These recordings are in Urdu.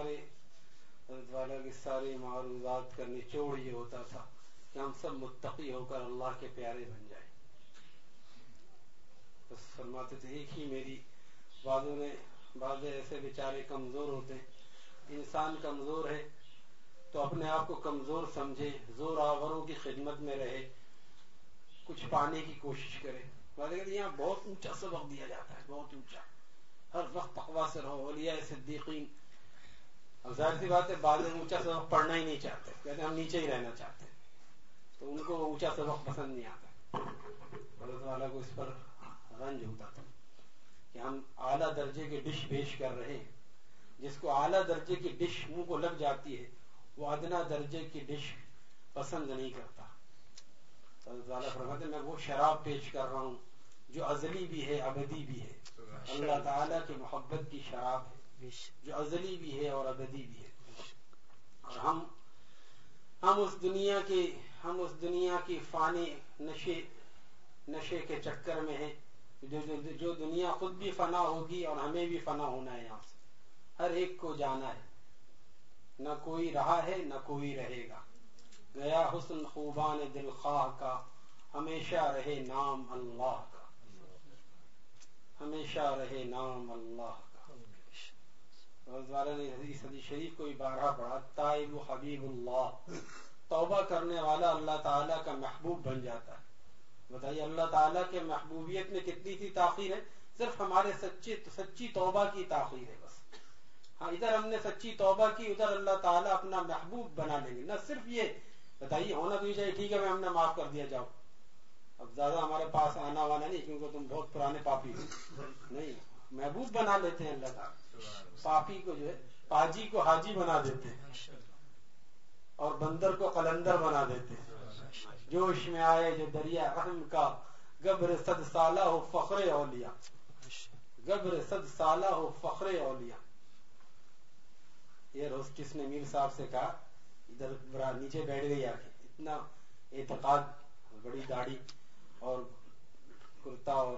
سارے والا کی ساری معروضات کا نچوڑ یہ ہوتا تھا کہ ہم سب متقی ہو کر اللہ کے پیارے بن جائیں۔ بس فرماتے تھے، ایک ہی میری بعضوں نے بعض ایسے بیچارے کمزور ہوتے ہیں۔ انسان کمزور ہے تو اپنے آپ کو کمزور سمجھے، زور آوروں کی خدمت میں رہے، کچھ پانے کی کوشش کرے۔ یہاں بہت اونچا سبق دیا جاتا ہے، بہت اونچا۔ ہر وقت تقوا سے رہو، اولیاء صدیقین اب ظاہر سی بات ہے بعض اونچا سبق پڑھنا ہی نہیں چاہتے۔ کہتے ہم نیچے ہی رہنا چاہتے ہیں۔ تو ان کو اونچا سبق پسند نہیں آتا۔ حضرت والا کو اس پر رنج ہوتا تھا کہ ہم اعلیٰ درجے کے ڈش پیش کر رہے ہیں۔ جس کو اعلیٰ درجے کی ڈش منہ کو لگ جاتی ہے وہ ادنا درجے کی ڈش پسند نہیں کرتا۔ حضرت والا فرماتے میں وہ شراب پیش کر رہا ہوں جو ازلی بھی ہے ابدی بھی ہے۔ اللہ۔ تعالیٰ کی محبت کی شراب ہے۔ جو ازلی بھی ہے اور ابدی بھی ہے. اور ہم ہم اس دنیا کی ہم اس دنیا کی فانی نشے نشے کے چکر میں ہیں. جو دنیا خود بھی فنا ہوگی اور ہمیں بھی فنا ہونا ہے یہاں سے. ہر ایک کو جانا ہے. نہ کوئی رہا ہے، نہ کوئی رہے گا. گیا حسن خوبان دل خواہ کا. ہمیشہ رہے نام اللہ کا. ہمیشہ رہے نام اللہ کا. نے حدیث حدیث شریف کو بارہ پڑھا۔ تائب حبیب اللہ۔ توبہ کرنے والا اللہ تعالیٰ کا محبوب بن جاتا ہے۔ بتائیے، اللہ تعالیٰ کے محبوبیت میں کتنی سی تاخیر ہے؟ صرف ہمارے سچے سچی توبہ کی تاخیر ہے بس۔ ہاں ادھر ہم نے سچی توبہ کی، ادھر اللہ تعالیٰ اپنا محبوب بنا لیں گے۔ نہ صرف یہ، بتائیے ہونا تو یہ چاہیے ٹھیک ہے، میں ہم نے معاف کر دیا، جاؤ۔ اب زیادہ ہمارے پاس آنا والا نہیں، کیونکہ تم بہت پرانے پاپی ہو۔ نہیں۔ محبوب بنا لیتے ہیں اللہ تعالیٰ پاپی کو جو ہے، پاجی کو حاجی بنا دیتے ہیں۔ اور بندر کو قلندر بنا دیتے ہیں۔ جوش میں آئے، جو دریا رحم کا، گبر صد سالہ ہو فخر اولیا گبر صد سالہ ہو فخر اولیا یہ روز کس نے میر صاحب سے کہا، ادھر نیچے بیٹھ گئی آ کے اتنا اعتقاد، بڑی داڑھی اور کرتا اور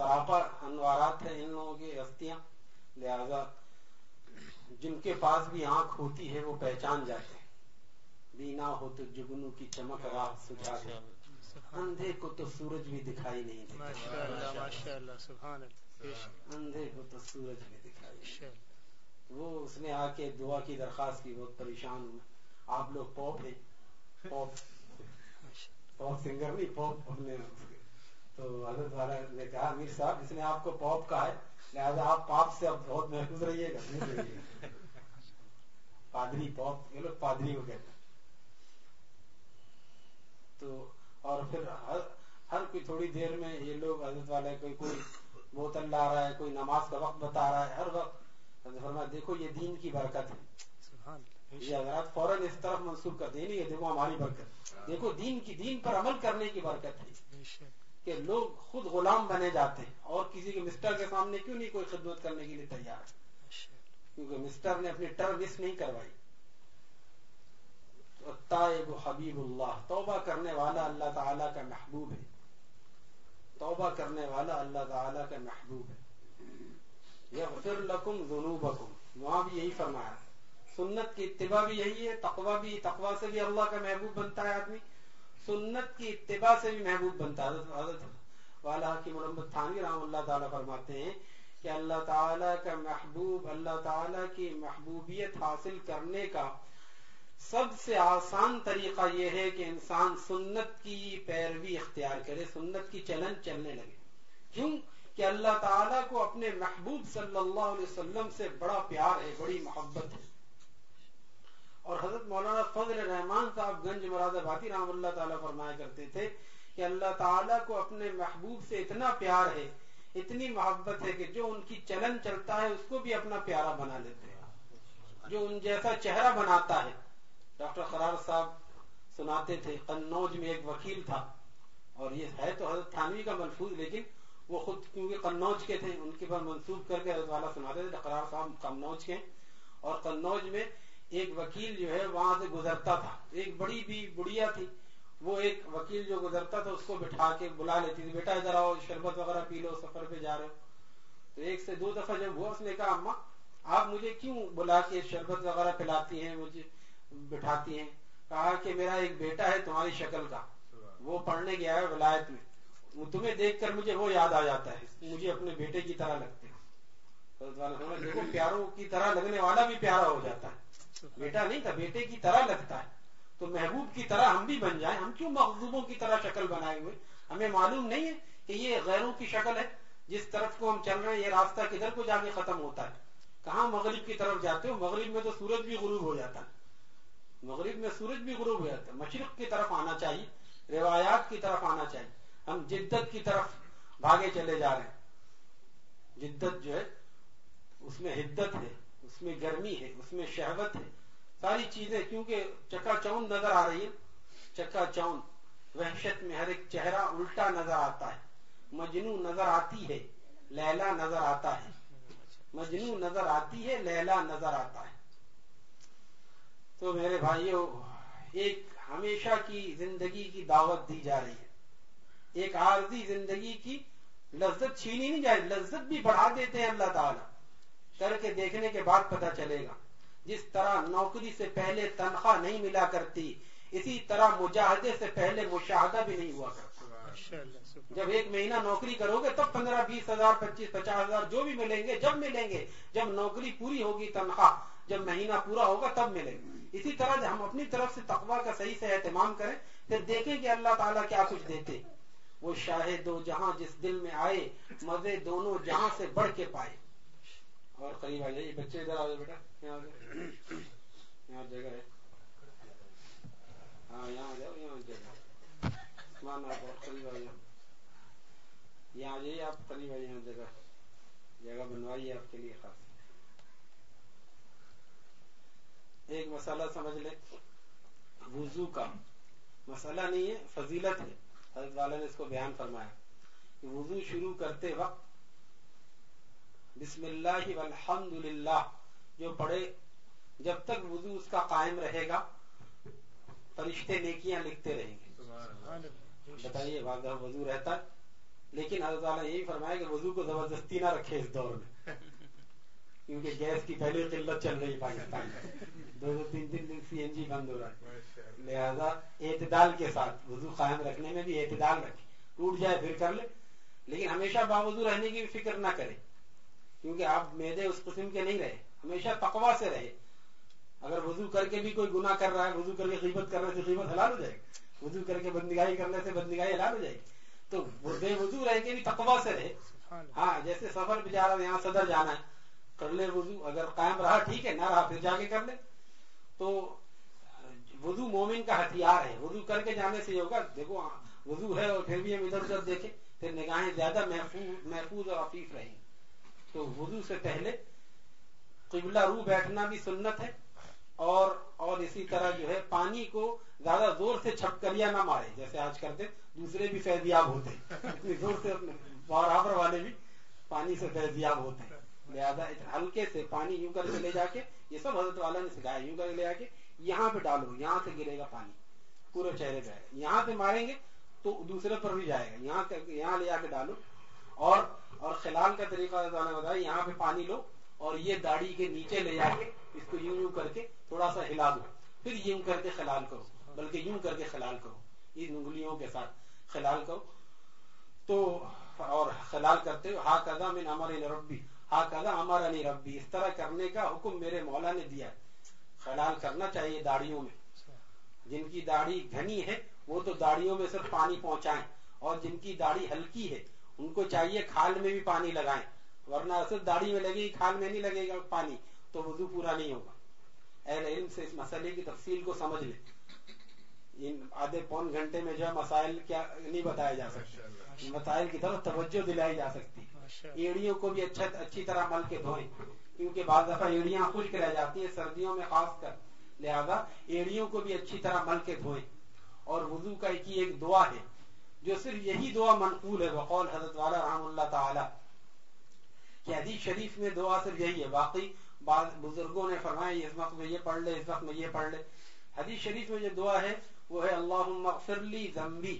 سراپا انوارات ہیں ان لوگوں کی ہستیاں لہذا جن کے پاس بھی آنکھ ہوتی ہے وہ پہچان جاتے ہیں۔ بینا ہو تو جگنو کی چمک راہ سجھا دے۔ اندھے کو تو سورج بھی دکھائی نہیں دیتا۔ اندھے کو تو سورج بھی دکھائی وہ اس نے آ کے دعا کی درخواست کی بہت پریشان ہوں۔ آپ لوگ پوپ ہیں۔ پوپ پوپ سنگر نہیں نے تو حضرت والا نے کہا امیر صاحب اس نے آپ کو پوپ کہا ہے لہٰذا آپ پاپ سے اب بہت محفوظ رہیے گا۔ پادری پوپ یہ لوگ پادری کو کہتے ہیں تو اور پھر ہر ہر کوئی تھوڑی دیر میں یہ لوگ حضرت والے کوئی کوئی بوتل لا رہا ہے کوئی نماز کا وقت بتا رہا ہے ہر وقت فرما دیکھو یہ دین کی برکت ہے۔ یہ حضرات فوراً اس طرف منسوخ کر دیں نہیں دیکھو ہماری برکت۔ دیکھو دین کی دین پر عمل کرنے کی برکت ہے۔ کہ لوگ خود غلام بنے جاتے ہیں اور کسی کے مسٹر کے سامنے کیوں نہیں کوئی خدمت کرنے کے لیے تیار؟ کیونکہ مسٹر نے اپنی ٹرم مس نہیں کروائی۔ تائب حبیب اللہ، توبہ کرنے والا اللہ تعالیٰ کا محبوب ہے۔ توبہ کرنے والا اللہ تعالیٰ کا محبوب ہے۔ یغفر لکم ذنوبکم، وہاں بھی یہی فرمایا۔ سنت کی اتباع بھی یہی ہے، تقوی بھی، تقوی سے بھی اللہ کا محبوب بنتا ہے آدمی۔ سنت کی اتباع سے بھی محبوب بنتا حضرت والا کی محمد تھانوی رحم اللہ تعالیٰ فرماتے ہیں کہ اللہ تعالیٰ کا محبوب، اللہ تعالیٰ کی محبوبیت حاصل کرنے کا سب سے آسان طریقہ یہ ہے کہ انسان سنت کی پیروی اختیار کرے، سنت کی چلن چلنے لگے۔ کیوں؟ کہ اللہ تعالیٰ کو اپنے محبوب صلی اللہ علیہ وسلم سے بڑا پیار ہے، بڑی محبت ہے۔ اور حضرت مولانا فضل رحمان صاحب گنج مراد بھاتی رحم اللہ تعالیٰ فرمایا کرتے تھے کہ اللہ تعالیٰ کو اپنے محبوب سے اتنا پیار ہے، اتنی محبت ہے کہ جو ان کی چلن چلتا ہے، اس کو بھی اپنا پیارا بنا لیتے ہیں۔ جو ان جیسا چہرہ بناتا ہے۔ ڈاکٹر قرار صاحب سناتے تھے، قنوج میں ایک وکیل تھا۔ اور یہ ہے تو حضرت تھانوی کا ملفوظ لیکن وہ خود کیونکہ قنوج کے تھے، ان کے پاس منسوخ کر کے والا سناتے تھے ڈقرار صاحب قنوج کے اور قنوج میں ایک وکیل جو ہے وہاں سے گزرتا تھا۔ ایک بڑی بھی بڑھیا تھی۔ وہ ایک وکیل جو گزرتا تھا اس کو بٹھا کے بلا لیتی تھی، بیٹا ادھر آؤ، شربت وغیرہ پی لو، سفر پہ جا رہے ہو۔ تو ایک سے دو دفعہ جب ہوا، اس نے کہا اما آپ مجھے کیوں بلا کے شربت وغیرہ پلاتی ہیں، مجھے بٹھاتی ہیں؟ کہا کہ، میرا ایک بیٹا ہے تمہاری شکل کا۔ وہ پڑھنے گیا ہے ولایت میں۔ تمہیں دیکھ کر مجھے وہ یاد آ جاتا ہے۔ مجھے اپنے بیٹے کی طرح لگتے ہیں۔ دیکھو، پیاروں کی طرح لگنے والا بھی پیارا ہو جاتا ہے۔ بیٹا نہیں، تھا، بیٹے کی طرح لگتا ہے۔ تو محبوب کی طرح ہم بھی بن جائیں۔ ہم کیوں مخصوبوں کی طرح شکل بنائے ہوئے؟ ہمیں معلوم نہیں ہے کہ یہ غیروں کی شکل ہے۔ جس طرف کو ہم چل رہے ہیں، یہ راستہ کدھر کو جا کے ختم ہوتا ہے؟ کہاں مغرب کی طرف جاتے ہو؟ مغرب میں تو سورج بھی غروب ہو جاتا ہے۔ مغرب میں سورج بھی غروب ہو جاتا ہے۔ مشرق کی طرف آنا چاہیے، روایات کی طرف آنا چاہیے۔ ہم جدت کی طرف بھاگے چلے جا رہے ہیں۔ جدت جو ہے، اس میں حدت ہے۔ اس میں گرمی ہے، اس میں شہوت ہے۔ ساری چیزیں، کیونکہ چکا چون نظر آ رہی ہے۔ چکا چون، وحشت میں ہر ایک چہرہ الٹا نظر آتا ہے۔ مجنو نظر آتی ہے، لیلا نظر آتا ہے۔ مجنو نظر آتی ہے، لیلا نظر آتا ہے۔ تو میرے بھائیوں ایک ہمیشہ کی زندگی کی دعوت دی جا رہی ہے۔ ایک عارضی زندگی کی لذت چھینی نہیں جائے، لذت بھی بڑھا دیتے ہیں اللہ تعالیٰ۔ کر کے دیکھنے کے بعد پتہ چلے گا۔ جس طرح نوکری سے پہلے تنخواہ نہیں ملا کرتی اسی طرح مجاہدے سے پہلے مشاہدہ بھی نہیں ہوا کرتا۔ جب ایک مہینہ نوکری کرو گے تب پندرہ بیس ہزار پچیس پچاس ہزار جو بھی ملیں گے جب ملیں گے جب نوکری پوری ہوگی تنخواہ جب مہینہ پورا ہوگا تب ملے گا اسی طرح ہم اپنی طرف سے تقوا کا صحیح سے اہتمام کریں پھر دیکھیں کہ اللہ تعالیٰ کیا کچھ دیتے۔ وہ شاہد دو جہاں جس دل میں آئے مزے دونوں جہاں سے بڑھ کے پائے۔ اور قریب آ جائیے بچے ادھر آ جائے بیٹا، یہاں یہاں جگہ ہے۔ ہاں یہاں آ جاؤ، یہاں جگہ مان آپ اور قریب آ جاؤ۔ یہاں آ جائیے، آپ قریب آئیے، یہاں جگہ جگہ بنوائیے آپ کے لیے خاص۔ ایک مسئلہ سمجھ لیں۔ وضو کا مسئلہ نہیں ہے، فضیلت ہے۔ حضرت والا نے اس کو بیان فرمایا کہ وضو شروع کرتے وقت بسم اللہ والحمد للہ، جو پڑھے، جب تک وضو اس کا قائم رہے گا، فرشتے نیکیاں لکھتے رہیں گے۔ بتائیے واضح وضو رہتا ہے، لیکن حضرت تعالیٰ یہی فرمایا کہ وضو کو زبردستی نہ رکھے اس دور میں، کیونکہ گیس کی پہلی قلت چل رہی پاکستان میں۔ دو دو تین تین دن سی این جی بند ہو رہا ہے۔ لہذا اعتدال کے ساتھ وضو قائم رکھنے میں بھی اعتدال رکھے ٹوٹ جائے پھر کر لے لیکن ہمیشہ باوضو رہنے کی فکر نہ کرے کیونکہ آپ میدے اس قسم کے نہیں رہے ہمیشہ تقوا سے رہے۔ اگر وضو کر کے بھی کوئی گناہ کر رہا ہے وضو کر کے قیمت کرنے سے قیمت حلال ہو جائے گی۔ وضو کر کے بندگاہی کرنے سے بندگاہی حلال ہو جائے گی۔ تو بے وضو رہ کے بھی تقوا سے رہے۔ ہاں جیسے سفر پہ جا رہا ہے یہاں صدر جانا ہے۔ کر لے وضو اگر قائم رہا ٹھیک ہے نہ رہا پھر جا کے کر لے۔ تو وضو مومن کا ہتھیار ہے۔ وضو کر کے جانے سے یہ ہوگا دیکھو وضو ہے اور پھر بھی ہم ادھر ادھر دیکھیں پھر نگاہیں زیادہ محفوظ محفوظ اور عفیف رہیں۔ تو وضو سے پہلے قبلہ رو بیٹھنا بھی سنت ہے اور اور اسی طرح جو ہے پانی کو زیادہ زور سے چھپکریا نہ مارے، جیسے آج کرتے، دوسرے بھی فیضیاب ہوتے اتنی زور سے برابر والے بھی پانی سے فیضیاب ہوتے ہیں۔ لہٰذا ہلکے سے پانی یوں کر کے لے جا کے، یہ سب حضرت والا نے سکھایا، یوں کر کے لے جا کے یہاں پہ ڈالو، یہاں سے گرے گا پانی، پورے چہرے پہ۔ یہاں پہ ماریں گے تو دوسرے پر بھی جائے گا، یہاں یہاں لے جا کے ڈالو۔ اور اور خلال کا طریقہ بتایا، یہاں پہ پانی لو اور یہ داڑھی کے نیچے لے جا کے اس کو یوں یوں کر کے تھوڑا سا ہلا دو۔ پھر یوں کر کے خلال کرو، بلکہ یوں کر کے خلال کرو، ان انگلیوں کے ساتھ خلال کرو۔ تو اور خلال کرتے ہو ہا کدا من امر ربی، ہا کدا امر علی ربی، اس طرح کرنے کا حکم میرے مولا نے دیا خلال کرنا چاہیے داڑیوں میں۔ جن کی داڑھی گھنی ہے، وہ تو داڑیوں میں صرف پانی پہنچائیں، اور جن کی داڑھی ہلکی ہے ان کو چاہیے کھال میں بھی پانی لگائیں ورنہ صرف داڑھی میں لگے گی کھال میں نہیں لگے گا پانی تو وضو پورا نہیں ہوگا۔ اہل علم سے اس مسئلے کی تفصیل کو سمجھ لیں۔ ان آدھے پون گھنٹے میں جو ہے مسائل کیا نہیں بتایا جا سکتا۔ مسائل کی طرف توجہ دلائی جا سکتی۔ ایڑیوں کو بھی اچھا اچھی طرح مل کے دھوئیں کیونکہ بعض دفعہ ایڑیاں خشک رہ جاتی ہیں سردیوں میں خاص کر۔ لہذا ایڑیوں کو بھی اچھی طرح مل کے دھوئیں۔ اور وضو کا ایک دعا ہے۔ جو صرف یہی دعا منقول ہے بقول حضرت والا رحم اللہ تعالی، کہ حدیث شریف میں دعا صرف یہی ہے، باقی بعض بزرگوں نے فرمایا اس وقت میں یہ پڑھ لے، اس وقت میں یہ پڑھ لے۔ حدیث شریف میں جو دعا ہے، وہ ہے اللہ اغفر لی ذنبی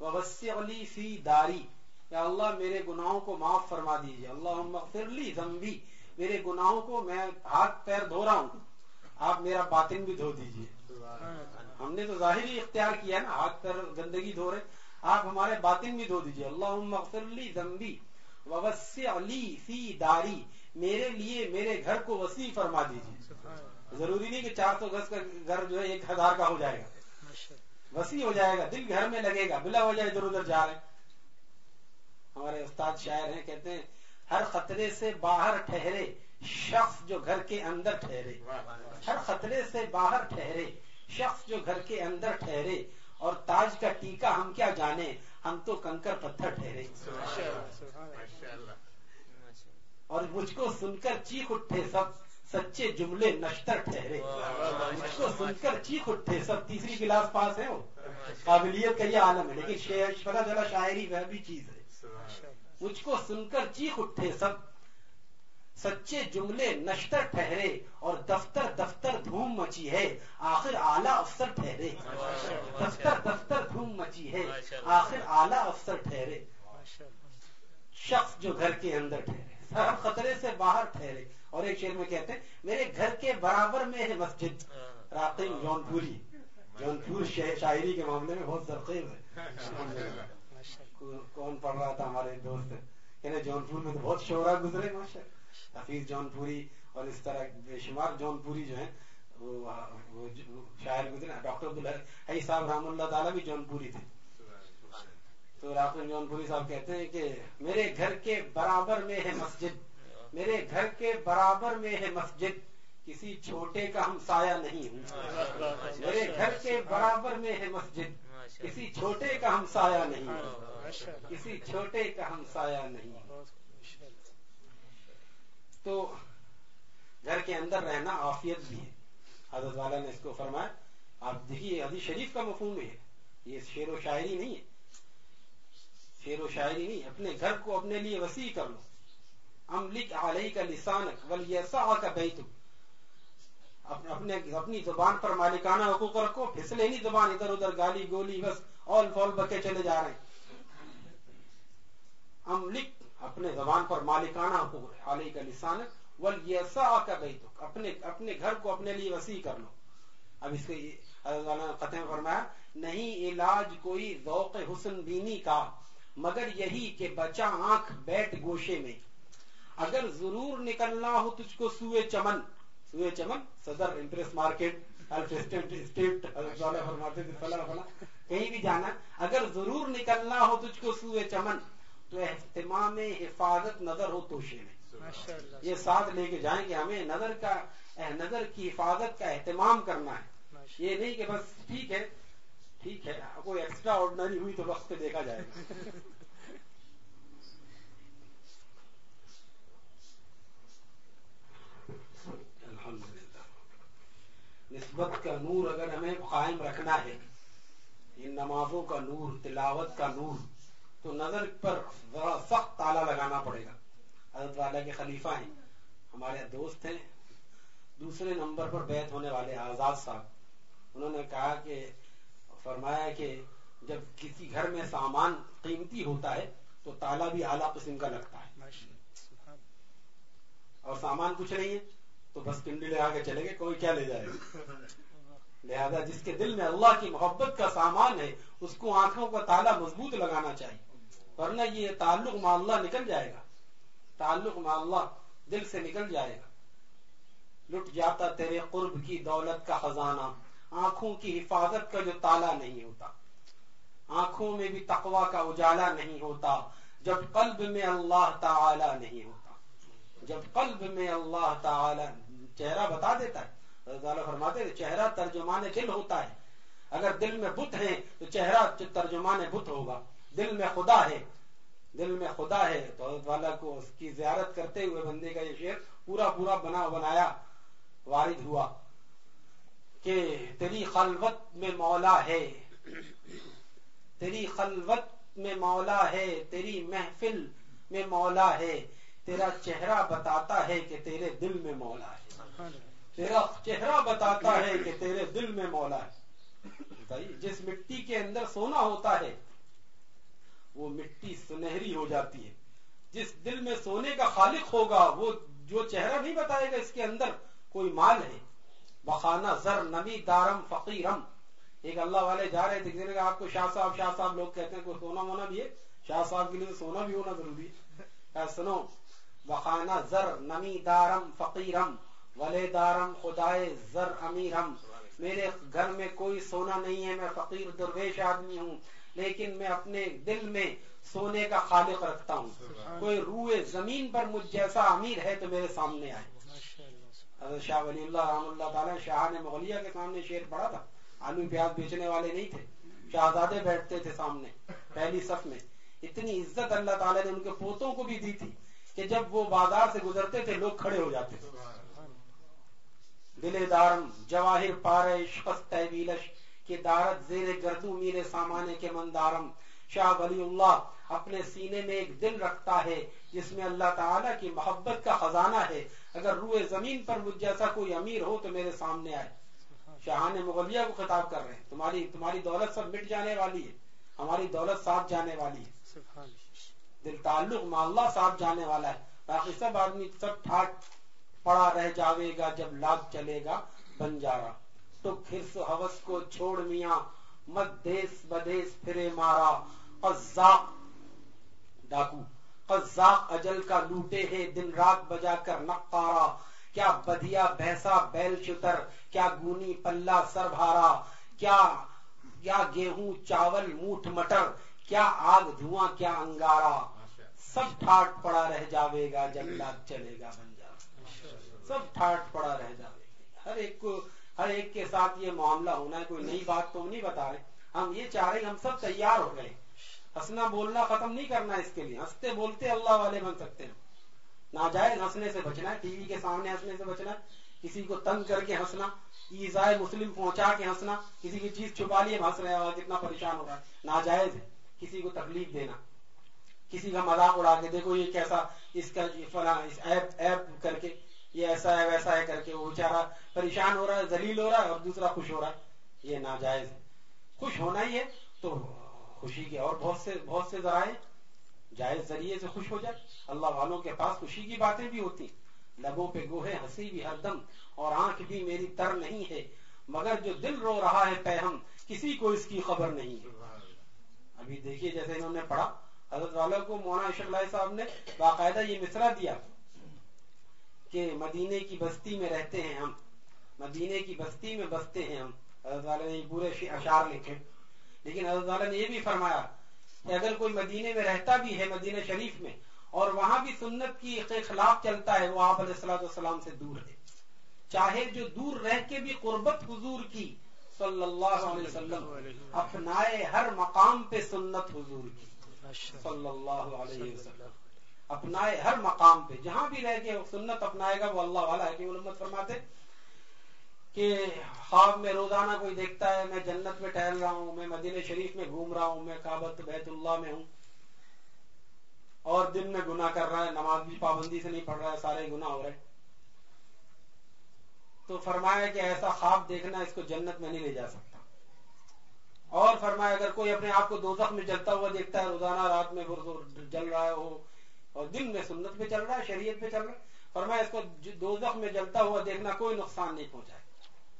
ووسع لی فی داری۔ یا اللہ، میرے گناہوں کو معاف فرما دیجیے اللہ اغفر لی ذنبی، میرے گناہوں کو میں ہاتھ پیر دھو رہا ہوں۔ آپ میرا باطن بھی دھو دیجیے ہم نے تو ظاہر اختیار کیا نا، ہاتھ پیر گندگی دھو رہے۔ آپ ہمارے باطن بھی دھو دیجیے۔ اللہ لی ذنبی ووسع لی فی داری۔ میرے لیے میرے گھر کو وسیع فرما دیجیے ضروری نہیں کہ چار سو گز کا گھر جو ہے ایک ہزار کا ہو جائے گا۔ وسیع ہو جائے گا دل گھر میں لگے گا بلا وجہ ادھر ادھر جا رہے۔ ہمارے استاد شاعر ہیں کہتے ہیں ہر خطرے سے باہر ٹھہرے شخص جو گھر کے اندر ٹھہرے۔ ہر خطرے سے باہر ٹھہرے شخص جو گھر کے اندر ٹھہرے اور تاج کا ٹیکا ہم کیا جانے؟ ہم تو کنکر پتھر ٹھہرے۔ اور مجھ کو سن کر چیخ اٹھے سب سچے جملے نشتر ٹھہرے۔ مجھ کو سن کر چیخ اٹھے سب تیسری کلاس پاس ہے وہ۔ قابلیت کا یہ عالم ہے لیکن پتا چلا شاعری وہ بھی چیز ہے۔ مجھ کو سن کر چیخ اٹھے سب سچے جملے نشتر ٹھہرے اور دفتر دفتر دھوم مچی ہے۔ آخر اعلی افسر ٹھہرے۔ دفتر دفتر دھوم مچی ہے۔ آخر اعلی افسر ٹھہرے۔ شخص جو گھر کے اندر ٹھہرے۔ ہر خطرے سے باہر ٹھہرے۔ اور ایک شعر میں کہتے ہیں میرے گھر کے برابر میں ہے مسجد۔ راقیم جون پوری جون پور شاعری کے معاملے میں بہت زرخیز ہے کون پڑھ رہا تھا ہمارے دوست؟ کہنے جون پور میں تو بہت شعرا گزرے ماشاء حفیظ جون پوری اور اس طرح بے شمار جون پوری جو ہیں، وہ شاعر گزرے ڈاکٹر عبدالحی صاحب رحم اللہ تعالیٰ بھی جون پوری تھے۔ تو راکن جون پوری صاحب کہتے ہیں کہ میرے گھر کے برابر میں ہے مسجد، میرے گھر کے برابر میں ہے مسجد، کسی چھوٹے کا ہم سایہ نہیں ہوں۔ میرے گھر کے برابر میں ہے مسجد، کسی چھوٹے کا ہم سایہ نہیں کسی چھوٹے کا ہم سایہ نہیں تو گھر کے اندر رہنا آفیت بھی ہے۔ حضرت والا نے اس کو فرمایا، آپ دیکھیے حدیث شریف کا مفہوم ہے۔ یہ شعر و شاعری نہیں ہے۔ شعر و شاعری نہیں، اپنے گھر کو اپنے لیے وسیع کر لو۔ املک علیہ کا لسانک ولیسا کا بیتک اپنے اپنی زبان پر مالکانہ حقوق رکھو، پھسلے نہیں زبان، ادھر ادھر گالی گولی، بس اول فول بکے چلے جا رہے ہیں۔ املک اپنے زبان پر مالکانہ حقوق علیہ کا لسانک ولیسا کا بیتک، اپنے اپنے گھر کو اپنے لیے وسیع کر لو۔ اب اس کے ختم فرمایا، نہیں علاج کوئی ذوق حسن بینی کا، مگر یہی کہ بچا آنکھ بیٹھ گوشے میں۔ اگر ضرور نکلنا ہو تجھ کو سوئے چمن سوئے چمن؟ صدر امپریس مارکیٹ کہیں بھی جانا، اگر ضرور نکلنا ہو تجھ کو سوئے چمن تو اہتمام حفاظت نظر ہو توشے میں۔ یہ ساتھ لے کے جائیں کہ ہمیں نظر کا نظر کی حفاظت کا اہتمام کرنا ہے۔ یہ نہیں کہ بس ٹھیک ہے ٹھیک ہے کوئی ایکسٹرا آرڈنری ہوئی تو وقت پہ دیکھا جائے نسبت کا نور اگر ہمیں قائم رکھنا ہے ان نمازوں کا نور تلاوت کا نور تو نظر پر ذرا سخت تالا لگانا پڑے گا۔ حضرت والا کے خلیفہ ہیں، ہمارے دوست ہیں۔ دوسرے نمبر پر بیت ہونے والے آزاد صاحب، انہوں نے کہا کہ، فرمایا کہ جب کسی گھر میں سامان قیمتی ہوتا ہے، تو تالا بھی اعلیٰ قسم کا لگتا ہے۔ اور سامان کچھ نہیں ہے، تو بس کنڈی لگا کے چلے گئے، کوئی کیا لے جائے۔ گا لہذا جس کے دل میں اللہ کی محبت کا سامان ہے، اس کو آنکھوں کا تالا مضبوط لگانا چاہیے۔ ورنہ یہ تعلق مع اللہ نکل جائے گا۔ تعلق مع اللہ دل سے نکل جائے گا۔ لٹ جاتا تیرے قرب کی دولت کا خزانہ، آنکھوں کی حفاظت کا جو تالا نہیں ہوتا۔ آنکھوں میں بھی تقوا کا اجالا نہیں ہوتا۔ جب قلب میں اللہ تعالی نہیں ہوتا۔ جب قلب میں اللہ تعالی چہرہ بتا دیتا ہے فرماتے چہرہ ترجمان دل ہوتا ہے۔ اگر دل میں بت ہے تو چہرہ ترجمان بت ہوگا۔ دل میں خدا ہے۔ دل میں خدا ہے۔ تو حضرت والا کو اس کی زیارت کرتے ہوئے بندے کا یہ شعر پورا پورا بنا بنایا۔ وارد ہوا کہ تیری خلوت میں مولا ہے۔ تیری خلوت میں مولا ہے۔ تیری محفل میں مولا ہے۔ تیرا چہرہ بتاتا ہے کہ تیرے دل میں مولا ہے۔ تیرا چہرہ بتاتا ہے کہ تیرے دل میں مولا ہے۔ جس مٹی کے اندر سونا ہوتا ہے وہ مٹی سنہری ہو جاتی ہے۔ جس دل میں سونے کا خالق ہوگا، وہ جو چہرہ نہیں بتائے گا، اس کے اندر کوئی مال ہے۔ بخانہ زر نمی دارم فقیرم۔ ایک اللہ والے جا رہے تھے آپ کو شاہ صاحب شاہ صاحب لوگ کہتے ہیں، کوئی سونا ہونا بھی ہے؟ شاہ صاحب کے لیے سونا بھی ہونا ضروری ہے۔ سنو، بخانہ زر نمی دارم فقیرم۔ ولے دارم، خدائے زر امیرم۔ میرے گھر میں کوئی سونا نہیں ہے، میں فقیر، درویش آدمی ہوں۔ لیکن میں اپنے دل میں سونے کا خالق رکھتا ہوں۔ کوئی روئے زمین پر مجھ جیسا امیر ہے تو میرے سامنے آئے۔ حضرت شاہ ولی اللہ رحم اللہ تعالیٰ شاہ نے مغلیہ کے سامنے شیر پڑا تھا۔ آلو پیاز بیچنے والے نہیں تھے۔ شہزادے بیٹھتے تھے سامنے پہلی صف میں۔ اتنی عزت اللہ تعالیٰ نے ان کے پوتوں کو بھی دی تھی کہ جب وہ بازار سے گزرتے تھے لوگ کھڑے ہو جاتے تھے۔ دل دارم جواہر پارش ویلش کہ دارت زیر گردو میرے سامانے کے مندارم۔ شاہ ولی اللہ اپنے سینے میں ایک دل رکھتا ہے، جس میں اللہ تعالیٰ کی محبت کا خزانہ ہے۔ اگر روئے زمین پر مجھ جیسا کوئی امیر ہو تو میرے سامنے آئے۔ شاہان مغلیہ کو خطاب کر رہے ہیں۔ تمہاری تمہاری دولت سب مٹ جانے والی ہے۔ ہماری دولت ساتھ جانے والی ہے۔ دل تعلق اللہ ساتھ جانے والا ہے۔ باقی سب آدمی سب ٹھاٹ پڑا رہ جاوے گا جب لاگ چلے گا بنجارا تو کھرس حوث کو چھوڑ میاں، مت دیس بدیس پھرے مارا۔ قزاق، ڈاکو، قزاق اجل کا لوٹے ہے، دن رات بجا کر نقارا۔ کیا بدیا بھیسا بیل چتر، کیا گونی پلہ سر بھارا۔ کیا کیا گیہوں چاول موٹ مٹر، کیا آگ دھواں، کیا انگارا۔ سب ٹھاٹ پڑا رہ جاوے گا جب لاگ چلے گا بنجارا سب ٹھاٹ پڑا رہ جاوے گا۔ ہر ایک کو ہر ایک کے ساتھ یہ معاملہ ہونا ہے، کوئی نئی بات تو نہیں بتا رہے۔ ہم یہ چاہ رہے ہم سب تیار ہو گئے۔ ہنسنا، بولنا ختم نہیں کرنا اس کے لیے۔ ہنستے، بولتے اللہ والے بن سکتے ہیں۔ ناجائز ہنسنے سے بچنا ہے، ٹی وی کے سامنے ہنسنے سے بچنا ہے۔ کسی کو تنگ کر کے ہنسنا، ایزائے مسلم پہنچا کے ہنسنا، کسی کی چیز چھپا لیے ہنس رہے کتنا پریشان ہو رہا ہے۔ ناجائز ہے، کسی کو تکلیف دینا۔ کسی کا مذاق اڑا کے دیکھو، یہ کیسا اس کا فلاں ایپ ایپ کر کے یہ ایسا ہے، ویسا ہے کر کے وہ بےچارا پریشان ہو رہا ہے، ذلیل ہو رہا ہے اور دوسرا خوش ہو رہا ہے۔ یہ ناجائز ہے۔ خوش ہونا ہی ہے تو خوشی کے اور بہت سے بہت سے ذرائع جائز ذریعے سے خوش ہو جائے۔ اللہ والوں کے پاس خوشی کی باتیں بھی ہوتی لبوں پہ گوہے ہنسی بھی ہر دم اور آنکھ بھی میری تر نہیں ہے۔ مگر جو دل رو رہا ہے پہم کسی کو اس کی خبر نہیں ہے۔ ابھی دیکھیے جیسے انہوں نے پڑھا، حضرت والا کو مونا اشر صاحب نے باقاعدہ یہ مصرا دیا۔ کہ مدینے کی بستی میں رہتے ہیں ہم۔ مدینے کی بستی میں بستے ہیں ہم۔ حضرت والا نے پورے اشار لکھے۔ لیکن حضرت والا نے یہ بھی فرمایا کہ اگر کوئی مدینے میں رہتا بھی ہے، مدینہ شریف میں، اور وہاں بھی سنت کی خلاف چلتا ہے، وہ آپ علیہ السلام والسلام سے دور ہے۔ چاہے جو دور رہ کے بھی قربت حضور کی صلی اللہ علیہ وسلم اپنائے ہر مقام پہ سنت حضور کی۔ صلی اللہ علیہ وسلم۔ اپنائے ہر مقام پہ۔ جہاں بھی رہ کے سنت اپنائے گا، وہ اللہ والا ہے۔ کہ علمت فرماتے کہ خواب میں روزانہ کوئی دیکھتا ہے، میں جنت میں ٹہل رہا ہوں، میں مدینہ شریف میں گھوم رہا ہوں، میں کابت بیت اللہ میں ہوں۔ اور دن میں گناہ کر رہا ہے، نماز بھی پابندی سے نہیں پڑھ رہا ہے، سارے گناہ ہو رہے تو فرمایا کہ ایسا خواب دیکھنا اس کو جنت میں نہیں لے جا سکتا۔ اور فرمایا اگر کوئی اپنے آپ کو دوزخ میں جلتا ہوا دیکھتا ہے، روزانہ رات میں جل رہا ہے وہ اور دن میں سنت پہ چل رہا ہے، شریعت پہ چل رہا ہے۔ فرمایا، اس کو دوزخ میں جلتا ہوا دیکھنا کوئی نقصان نہیں پہنچائے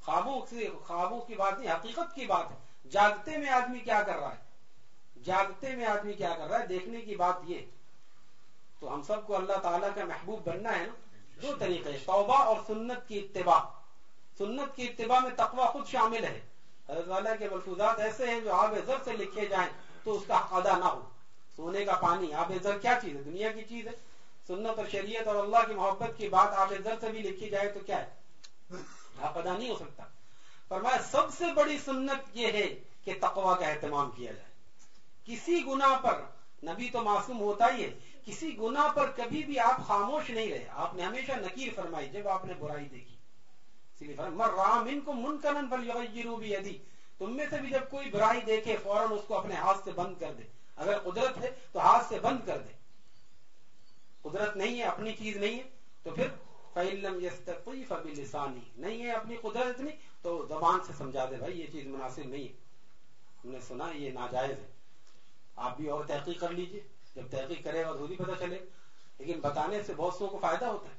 خوابوں سے خوابوں کی بات نہیں، حقیقت کی بات ہے۔ جاگتے میں آدمی کیا کر رہا ہے؟ جاگتے میں آدمی کیا کر رہا ہے؟ دیکھنے کی بات یہ تو ہم سب کو اللہ تعالیٰ کا محبوب بننا ہے نا؟ دو طریقے توبہ اور سنت کی اتباع۔ سنت کی اتباع میں تقوی خود شامل ہے۔ حضرت والا کے ملفوظات ایسے ہیں جو آب زر سے لکھے جائیں تو اس کا ادا نہ ہو۔ سونے کا پانی، آب زر کیا چیز ہے؟ دنیا کی چیز ہے۔ سنت اور شریعت اور اللہ کی محبت کی بات آب زر سے بھی لکھی جائے تو کیا ہے؟ آپ ادا نہیں ہو سکتا۔ فرمایا، سب سے بڑی سنت یہ ہے کہ تقوا کا اہتمام کیا جائے۔ کسی گنا پر، نبی تو معصوم ہوتا ہی ہے، کسی گنا پر کبھی بھی آپ خاموش نہیں رہے۔ آپ نے ہمیشہ نکیر فرمائی، جب آپ نے برائی دیکھی۔ مر رام ان کو منکنن پر تم میں سے بھی جب کوئی برائی دیکھے، فوراً اس کو اپنے ہاتھ سے بند کر دے۔ اگر قدرت ہے تو ہاتھ سے بند کر دے۔ قدرت نہیں ہے، اپنی چیز نہیں ہے، تو پھر فعلم یستقی فبی لسانی نہیں ہے اپنی قدرت نہیں، تو زبان سے سمجھا دے بھائی، یہ چیز مناسب نہیں ہے۔ ہم نے سنا یہ ناجائز ہے۔ آپ بھی اور تحقیق کر لیجیے۔ جب تحقیق کرے گا خود ہی پتہ چلے۔ لیکن بتانے سے بہت سو کو فائدہ ہوتا ہے۔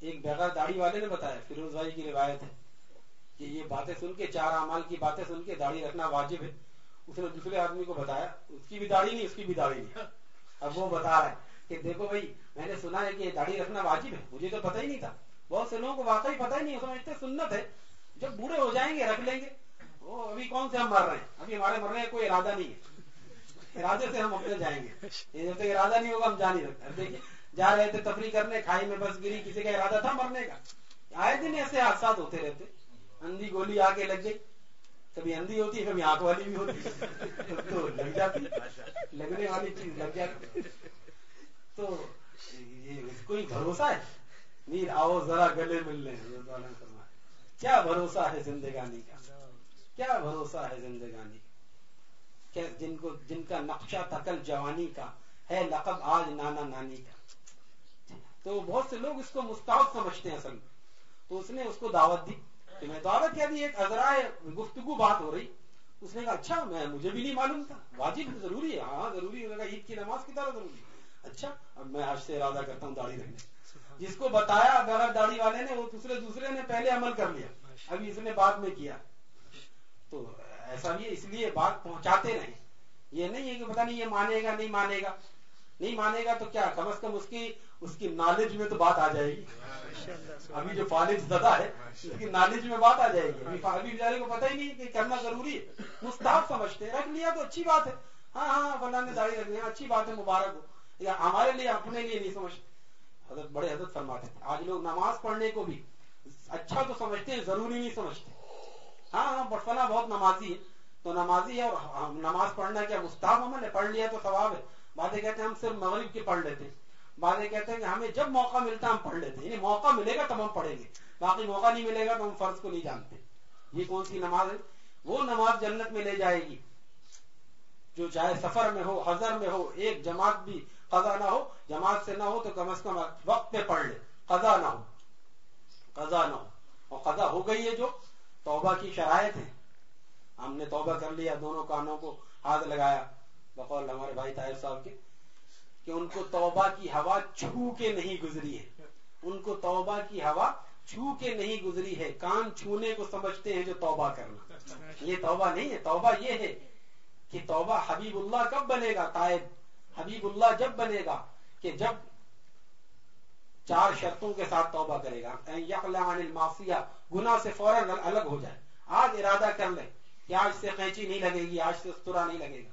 ایک بغیر داڑھی والے نے بتایا، فیروز بھائی کی روایت ہے کہ یہ باتیں سن کے، چار اعمال کی باتیں سن کے داڑھی رکھنا واجب ہے۔ اس نے دوسرے آدمی کو بتایا، اس کی بھی داڑھی نہیں، اس کی بھی داڑھی نہیں۔ اب وہ بتا رہا ہے کہ دیکھو بھائی، میں نے سنا ہے کہ داڑھی رکھنا واجب ہے، مجھے تو پتہ ہی نہیں تھا۔ بہت سے لوگوں کو واقعی پتہ ہی نہیں سمجھتے سنت ہے جب بوڑھے ہو جائیں گے، رکھ لیں گے۔ وہ ابھی کون سے ہم مر رہے ہیں؟ ابھی ہمارے مرنے کا کوئی ارادہ نہیں ہے۔ ارادے سے ہم اپنے جائیں گے۔ جب تک ارادہ نہیں ہوگا، ہم جا نہیں سکتے۔ دیکھیے، جا رہے تھے تفریح کرنے، کھائی میں بس گری، کسی کا ارادہ تھا مرنے کا۔ آئے دن ایسے حادثات ہوتے رہتے۔ اندھی گولی آ کے لگ گئی۔ کبھی اندھی ہوتی ہے، کبھی آنکھ والی بھی ہوتی تو لگ جاتی لگنے والی چیز لگ جاتی تو کوئی بھروسہ ہے۔ میر آؤ ذرا گلے مل لیں کیا بھروسہ ہے زندگانی کا؟ کیا بھروسہ ہے زندگانی کا؟ جن کو، جن کا نقشہ تکل جوانی کا ہے، لقب آج نانا نانی کا۔ تو بہت سے لوگ اس کو مستعد سمجھتے ہیں اصل۔ میں تو اس نے اس کو دعوت دی۔ کہ میں دعوت کیا دی ایک ازرائے گفتگو بات ہو رہی اس نے کہا اچھا میں مجھے بھی نہیں معلوم تھا۔ واجب ضروری ہے۔ ہاں ضروری ہے۔ عید کی نماز کی طرح ضروری اچھا اب میں آج سے ارادہ کرتا ہوں داڑھی رکھنے۔ جس کو بتایا بغیر داڑھی والے نے وہ دوسرے دوسرے نے پہلے عمل کر لیا۔ ابھی اس نے بعد میں کیا۔ تو ایسا بھی اس لیے بات پہنچاتے رہے یہ نہیں ہے کہ پتا نہیں یہ مانے گا نہیں مانے گا۔ نہیں مانے گا تو کیا؟ کم از کم اس کی اس کی نالج میں تو بات آ جائے گی۔ ابھی جو فالج زدہ ہے اس کی نالج میں بات آ جائے گی۔ ابھی بیچارے کو پتہ ہی نہیں کہ کرنا ضروری ہے۔ مستحب سمجھتے رکھ لیا تو اچھی بات ہے۔ ہاں ہاں فلاں نے داڑھی رکھ لیا اچھی بات ہے مبارک ہو۔ یا ہمارے لیے اپنے لیے نہیں سمجھتے۔ حضرت بڑے حضرت فرماتے تھے آج لوگ نماز پڑھنے کو بھی اچھا تو سمجھتے ہیں ضروری نہیں سمجھتے۔ ہاں ہاں فلاں بہت نمازی ہے۔ تو نمازی ہے اور نماز پڑھنا کیا مستحب عمل ہے پڑھ لیا تو ثواب ہے۔ باتیں کہتے ہیں ہم صرف مغرب کی پڑھ لیتے ہیں۔ باتیں کہتے ہیں کہ ہمیں جب موقع ملتا ہے ہم پڑھ لیتے ہیں یعنی موقع ملے گا تب ہم پڑھیں گے۔ باقی موقع نہیں ملے گا تو ہم فرض کو نہیں جانتے۔ یہ کون سی نماز ہے؟ وہ نماز جنت میں لے جائے گی۔ جو چاہے سفر میں ہو، حضر میں ہو، ایک جماعت بھی قضا نہ ہو، جماعت سے نہ ہو تو کم از کم وقت پہ پڑھ لے۔ قضا نہ ہو۔ قضا نہ ہو۔ اور قضا ہو گئی ہے جو توبہ کی شرائط ہے ہم نے توبہ کر لیا، دونوں کانوں کو ہاتھ لگایا۔ بقول ہمارے بھائی طاہر صاحب کے کہ ان کو توبہ کی ہوا چھو کے نہیں گزری ہے۔ ان کو توبہ کی ہوا چھو کے نہیں گزری ہے۔ کان چھونے کو سمجھتے ہیں جو توبہ کرنا۔ یہ توبہ نہیں ہے۔ توبہ یہ ہے کہ توبہ حبیب اللہ کب بنے گا؟ تائب حبیب اللہ جب بنے گا کہ جب چار شرطوں کے ساتھ توبہ کرے گا۔ المعصیہ، گناہ سے فوراً الگ ہو جائے۔ آج ارادہ کر لے کہ آج سے قینچی نہیں لگے گی، آج سے استرا نہیں لگے گا۔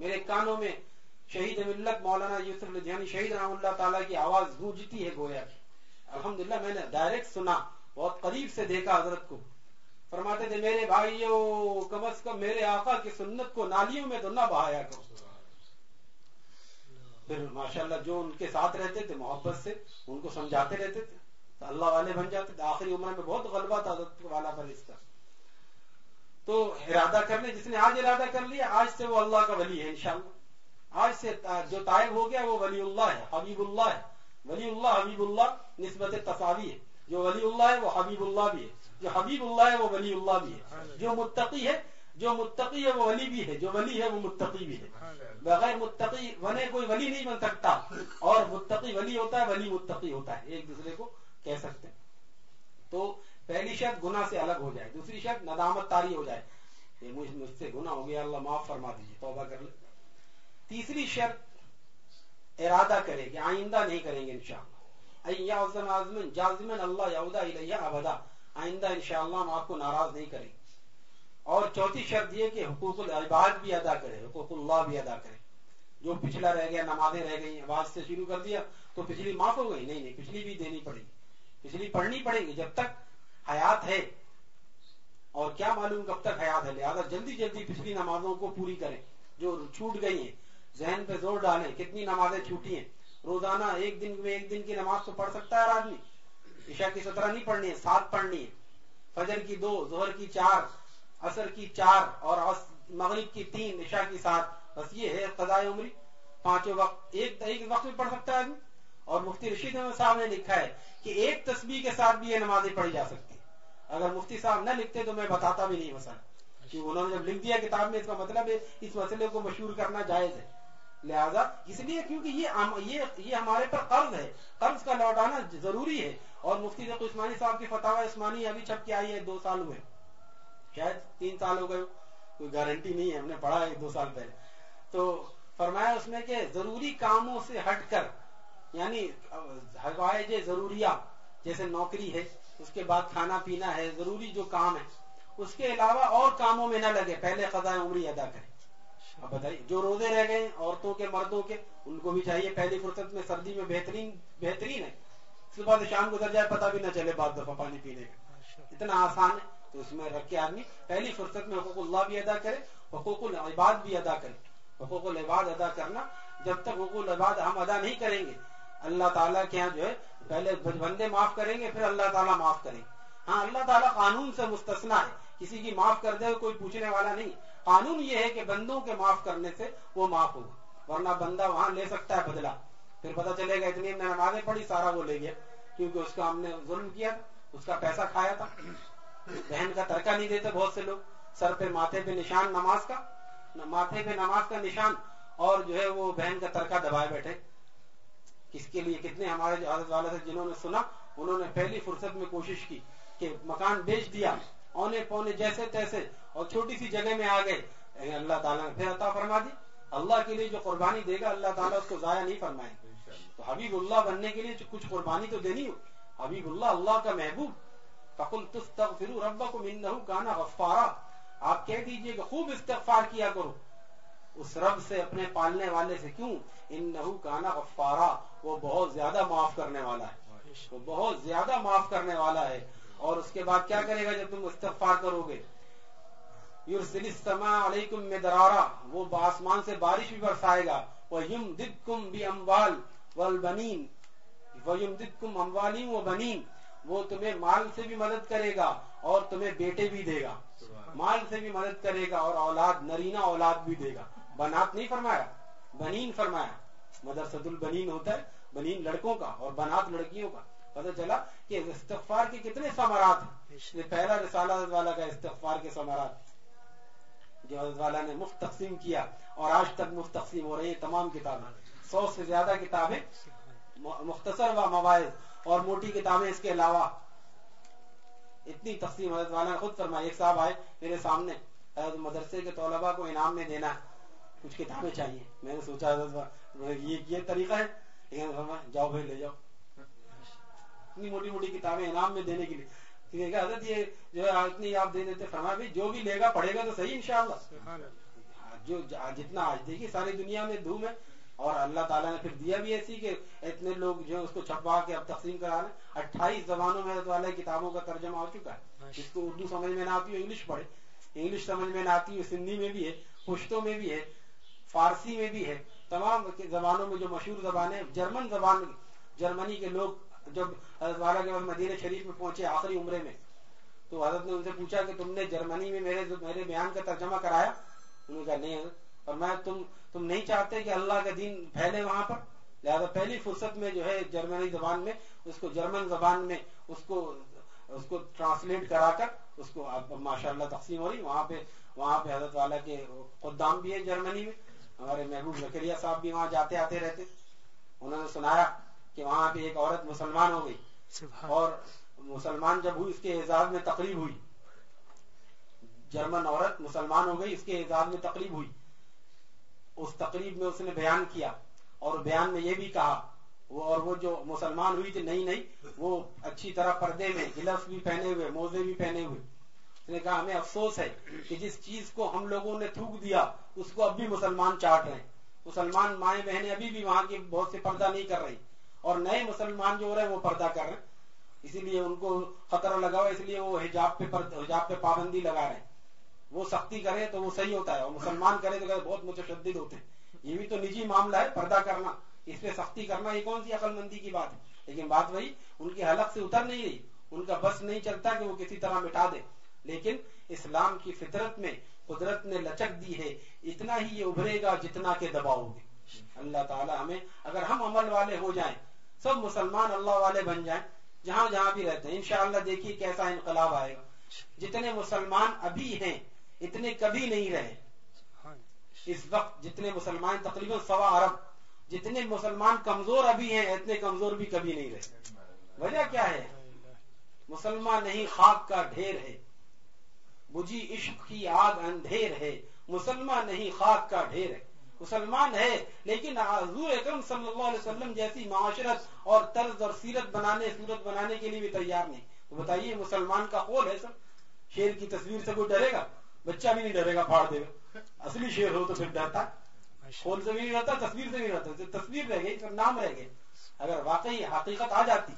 میرے کانوں میں شہید ملت مولانا یوسف لدھیانی شہید رحم اللہ تعالیٰ کی آواز گونجتی ہے گویا کی الحمدللہ میں نے ڈائریکٹ سنا، بہت قریب سے دیکھا حضرت کو۔ فرماتے تھے، میرے بھائیوں کم از کم میرے آقا کی سنت کو نالیوں میں تو نہ بہایا کرو۔ پھر ماشاءاللہ جو ان کے ساتھ رہتے تھے، محبت سے، ان کو سمجھاتے رہتے تھے۔ تو اللہ والے بن جاتے تھے۔ آخری عمر میں بہت غلبہ تھا حضرت والا پر اس کا تو ارادہ کر جس نے آج ارادہ کر لیا، آج سے وہ اللہ کا ولی ہے انشاءاللہ۔ آج سے جو طائب ہو گیا وہ ولی اللہ ہے حبیب اللہ ہے۔ ولی اللہ حبیب اللہ نسبت تصاوی ہے۔ جو ولی اللہ ہے وہ حبیب اللہ بھی ہے۔ جو حبیب اللہ ہے وہ ولی اللہ بھی ہے۔ جو متقی ہے جو متقی ہے وہ ولی بھی ہے۔ جو ولی ہے وہ متقی بھی ہے۔ بغیر متقی بنے کوئی ولی نہیں بن سکتا۔ اور متقی ولی ہوتا ہے ولی متقی ہوتا ہے۔ ایک دوسرے کو کہہ سکتے ہیں۔ تو پہلی شرط گناہ سے الگ ہو جائے۔ دوسری شرط ندامت تاری ہو جائے۔ مجھ, سے گناہ ہو گیا اللہ معاف فرما دیجیے توبہ کر لے۔ تیسری شرط ارادہ کرے کہ آئندہ نہیں کریں گے انشاءاللہ۔ جازمن اللہ یعودہ الیہ ابدا۔ آئندہ انشاءاللہ ہم آپ کو ناراض نہیں کریں اور چوتھی شرط یہ کہ حقوق العباد بھی ادا کرے حقوق اللہ بھی ادا کرے جو پچھلا رہ گیا، نمازیں رہ گئی آواز سے شروع کر دیا، تو پچھلی معاف ہو گئی۔ نہیں نہیں، پچھلی بھی دینی پڑے گی۔ پچھلی پڑھنی پڑے گی جب تک حیات ہے۔ اور کیا معلوم کب تک حیات ہے، لہٰذا جلدی جلدی پچھلی نمازوں کو پوری کریں۔ جو چھوٹ گئی ہیں ذہن پہ زور ڈالیں کتنی نمازیں چھوٹی ہیں۔ روزانہ ایک دن میں ایک دن کی نماز تو پڑھ سکتا ہے آدمی۔ عشاء کی سترہ نہیں پڑھنی ہے، سات پڑھنی ہے۔ فجر کی دو زہر کی چار اثر کی چار اور مغرب کی تین، عشاء کی ساتھ بس یہ ہے قضاء عمری۔ پانچوں وقت، ایک ایک وقت میں پڑھ سکتا ہے آدمی۔ اور مفتی رشید احمد صاحب نے لکھا ہے کہ ایک تسبیح کے ساتھ بھی یہ نمازیں پڑھی جا سکتی اگر مفتی صاحب نہ لکھتے تو میں بتاتا بھی نہیں مسئلہ کہ انہوں نے جب لکھ دیا کتاب میں، اس کا مطلب ہے، اس مسئلے کو مشہور کرنا جائز ہے۔ لہذا اس لیے کیونکہ یہ یہ ہمارے پر قرض ہے۔ قرض کا لوٹانا ضروری ہے۔ اور مفتی عثمانی صاحب کی فتح عثمانی ابھی چھپ کے آئی ہے، دو سال ہوئے۔ شاید تین سال ہو گئے کوئی گارنٹی نہیں ہے، ہم نے پڑھا ہے دو سال پہلے۔ تو فرمایا اس میں کہ ضروری کاموں سے ہٹ کر یعنی حوائج ضروریہ، جیسے نوکری ہے، اس کے بعد کھانا پینا ہے، ضروری جو کام ہے، اس کے علاوہ اور کاموں میں نہ لگے۔ پہلے قضاء عمری ادا کرے اب بتائیے، جو روزے رہ گئے عورتوں کے، مردوں کے، ان کو بھی چاہیے پہلی فرصت میں سردی میں بہترین بہترین ہے۔ اس کے بعد شام گزر جائے، پتہ بھی نہ چلے بعد دفعہ پانی پینے کا۔ اتنا آسان ہے، تو اس میں رکھ کے آدمی، پہلی فرصت میں حقوق اللہ بھی ادا کرے، حقوق العباد بھی ادا کرے۔ حقوق العباد ادا کرنا، جب تک حقوق العباد ہم ادا نہیں کریں گے، اللہ تعالیٰ کے یہاں جو ہے، پہلے بندے معاف کریں گے، پھر اللہ تعالیٰ معاف کریں گے۔ ہاں اللہ تعالیٰ قانون سے مستثنا ہے۔ کسی کی معاف کر دے کوئی پوچھنے والا نہیں۔ قانون یہ ہے کہ بندوں کے معاف کرنے سے وہ معاف ہوگا ورنہ بندہ وہاں لے سکتا ہے بدلا پھر پتا چلے گا اتنی نمازیں پڑھی، سارا وہ لے گیا۔ کیونکہ اس کا ہم نے ظلم کیا، اس کا پیسہ کھایا تھا۔ بہن کا ترکہ نہیں دیتے بہت سے لوگ۔ سر پہ، ماتھے پہ نشان نماز کا، ماتھے پہ نماز کا نشان۔ اور جو ہے وہ بہن کا ترکہ دبائے بیٹھے۔ اس کے لیے؟ کتنے ہمارے جو حضرت والے تھے جنہوں نے سنا، انہوں نے پہلی فرصت میں کوشش کی کہ مکان بیچ دیا۔ اونے پونے جیسے تیسے اور چھوٹی سی جگہ میں آ گئے اللہ تعالیٰ نے پھر عطا فرما دی۔ اللہ کے لیے جو قربانی دے گا، اللہ تعالیٰ اس کو ضائع نہیں فرمائے۔ تو حبیب اللہ بننے کے لیے کچھ قربانی تو دینی ہو۔ حبیب اللہ اللہ کا محبوب۔ فقل تستغفروا ربکم انه کان غفارا۔ آپ کہہ دیجیے کہ خوب استغفار کیا کرو۔ اس رب سے، اپنے پالنے والے سے کیوں؟ انه کان غفارا۔ وہ بہت زیادہ معاف کرنے والا ہے۔ وہ بہت زیادہ معاف کرنے والا ہے۔ اور اس کے بعد کیا کرے گا جب تم استغفار کرو گے؟ یرسل السماء علیکم مدرارا، وہ آسمان سے بارش بھی برسائے گا۔ وَيُمْدِدْكُمْ بِأَمْوَالِ وَالْبَنِينَ، وَيُمْدِدْكُمْ أَمْوَالِهِمْ وَبَنِينَ، وہ تمہیں مال سے بھی مدد کرے گا اور تمہیں بیٹے بھی دے گا۔ مال سے بھی مدد کرے گا اور اولاد نرینا اولاد بھی دے گا۔ بنات نہیں فرمایا؟ بنین فرمایا۔ مدرسۃ البنین ہوتا ہے، بنین لڑکوں کا اور بنات لڑکیوں کا۔ پتہ چلا کہ استغفار کے کتنے سمارات ہیں؟ پہلا رسالہ حضرت والا کا استغفار کے سمارات جو حضرت والا نے مفت تقسیم کیا اور آج تک مفت تقسیم ہو رہی ہے تمام کتابیں۔ سو سے زیادہ کتابیں مختصر و مواعظ اور موٹی کتابیں اس کے علاوہ۔ اتنی تقسیم حضرت والا نے خود فرمایا ایک صاحب آئے میرے سامنے حضرت مدرسے کے طلباء کو انعام میں دینا ہے کچھ کتابیں چاہیے۔ میں نے سوچا حضرت یہ طریقہ ہے؟ جاؤ بھائی لے جاؤ۔ اتنی موٹی موٹی کتابیں انعام میں دینے کے لیے۔ حضرت یہ جو ہے اتنی آپ دے دیتے فرما بھی جو بھی لے گا پڑھے گا تو صحیح انشاءاللہ۔ جو جتنا آج دیکھیے ساری دنیا میں دھوم ہے۔ اور اللہ تعالیٰ نے پھر دیا بھی ایسی کہ اتنے لوگ جو اس کو چھپوا کے اب تقسیم کرا رہے اٹھائیس زبانوں میں حضرت والا کتابوں کا ترجمہ ہو چکا ہے۔ جس کو اردو سمجھ میں نہ آتی ہو انگلش پڑھے۔ انگلش سمجھ میں نہ آتی ہو سندھی میں بھی ہے پشتوں میں بھی ہے فارسی میں بھی ہے۔ تمام زبانوں میں جو مشہور زبانیں جرمن زبان جرمنی کے لوگ جب حضرت والا کے بعد مدینہ شریف میں پہنچے آخری عمرے میں، تو حضرت نے ان سے پوچھا کہ تم نے جرمنی میں میرے میرے بیان کا ترجمہ کرایا؟ انہوں نے کہا، نہیں حضرت اور میں تم تم نہیں چاہتے کہ اللہ کا دین پھیلے وہاں پر؟ لہٰذا پہلی فرصت میں جو ہے جرمنی زبان میں، اس کو جرمن زبان میں، اس کو اس کو ٹرانسلیٹ کرا کر، اس کو ماشاء اللہ تقسیم ہو رہی۔ وہاں پہ وہاں پہ حضرت والا کے قدام بھی ہے جرمنی میں۔ ہمارے محبوب زکریہ صاحب بھی وہاں جاتے آتے رہتے۔ انہوں نے سنایا کہ وہاں پہ ایک عورت مسلمان ہو گئی۔ اور مسلمان جب ہوئی اس کے اعزاز میں تقریب ہوئی۔ جرمن عورت مسلمان ہو گئی اس کے اعزاز میں تقریب ہوئی۔ اس تقریب میں اس نے بیان کیا اور بیان میں یہ بھی کہا وہ اور وہ جو مسلمان ہوئی تھی نہیں نہیں وہ اچھی طرح پردے میں گلفس بھی پہنے ہوئے موزے بھی پہنے ہوئے۔ اس نے کہا ہمیں افسوس ہے کہ جس چیز کو ہم لوگوں نے تھوک دیا اس کو اب بھی مسلمان چاٹ رہے ہیں۔ مسلمان مائیں بہنیں ابھی بھی وہاں کی بہت سے پردہ نہیں کر رہی۔ اور نئے مسلمان جو ہو رہے ہیں وہ پردہ کر رہے ہیں۔ اسی لیے ان کو خطرہ لگا ہوا اس لیے وہ حجاب پہ حجاب پہ پابندی لگا رہے ہیں۔ وہ سختی کرے تو وہ صحیح ہوتا ہے، اور مسلمان کرے تو بہت متشدد ہوتے ہیں۔ یہ بھی تو نجی معاملہ ہے، پردہ کرنا۔ اس پہ سختی کرنا، یہ کون سی عقل مندی کی بات ہے؟ لیکن بات وہی، ان کی حلق سے اتر نہیں رہی۔ ان کا بس نہیں چلتا کہ وہ کسی طرح مٹا دے۔ لیکن اسلام کی فطرت میں قدرت نے لچک دی ہے، اتنا ہی یہ ابھرے گا جتنا کہ دباؤ گے۔ اللہ تعالی ہمیں، اگر ہم عمل والے ہو جائیں سب مسلمان اللہ والے بن جائیں، جہاں جہاں بھی رہتے ہیں۔ انشاءاللہ دیکھیے کیسا انقلاب آئے گا۔ جتنے مسلمان ابھی ہیں، اتنے کبھی نہیں رہے۔ اس وقت جتنے مسلمان، تقریباً سوا ارب جتنے مسلمان کمزور ابھی ہیں، اتنے کمزور بھی کبھی نہیں رہے۔ وجہ کیا ہے؟ مسلمان نہیں، خاک کا ڈھیر ہے۔ بجی عشق کی آگ اندھیر ہے۔ مسلمان نہیں، خاک کا ڈھیر ہے۔ مسلمان ہے لیکن حضور اکرم صلی اللہ علیہ وسلم جیسی معاشرت اور طرز اور سیرت بنانے صورت بنانے کے لیے بھی تیار نہیں۔ تو بتائیے مسلمان کا قول ہے سب؟ شیر کی تصویر سے کوئی ڈرے گا؟ بچہ بھی نہیں ڈرے گا پھاڑ دے گا۔ اصلی شیر ہو تو پھر ڈرتا کھول سے بھی نہیں رہتا تصویر سے بھی رہتا تصویر رہ گئی نام رہ گئے اگر واقعی حقیقت آ جاتی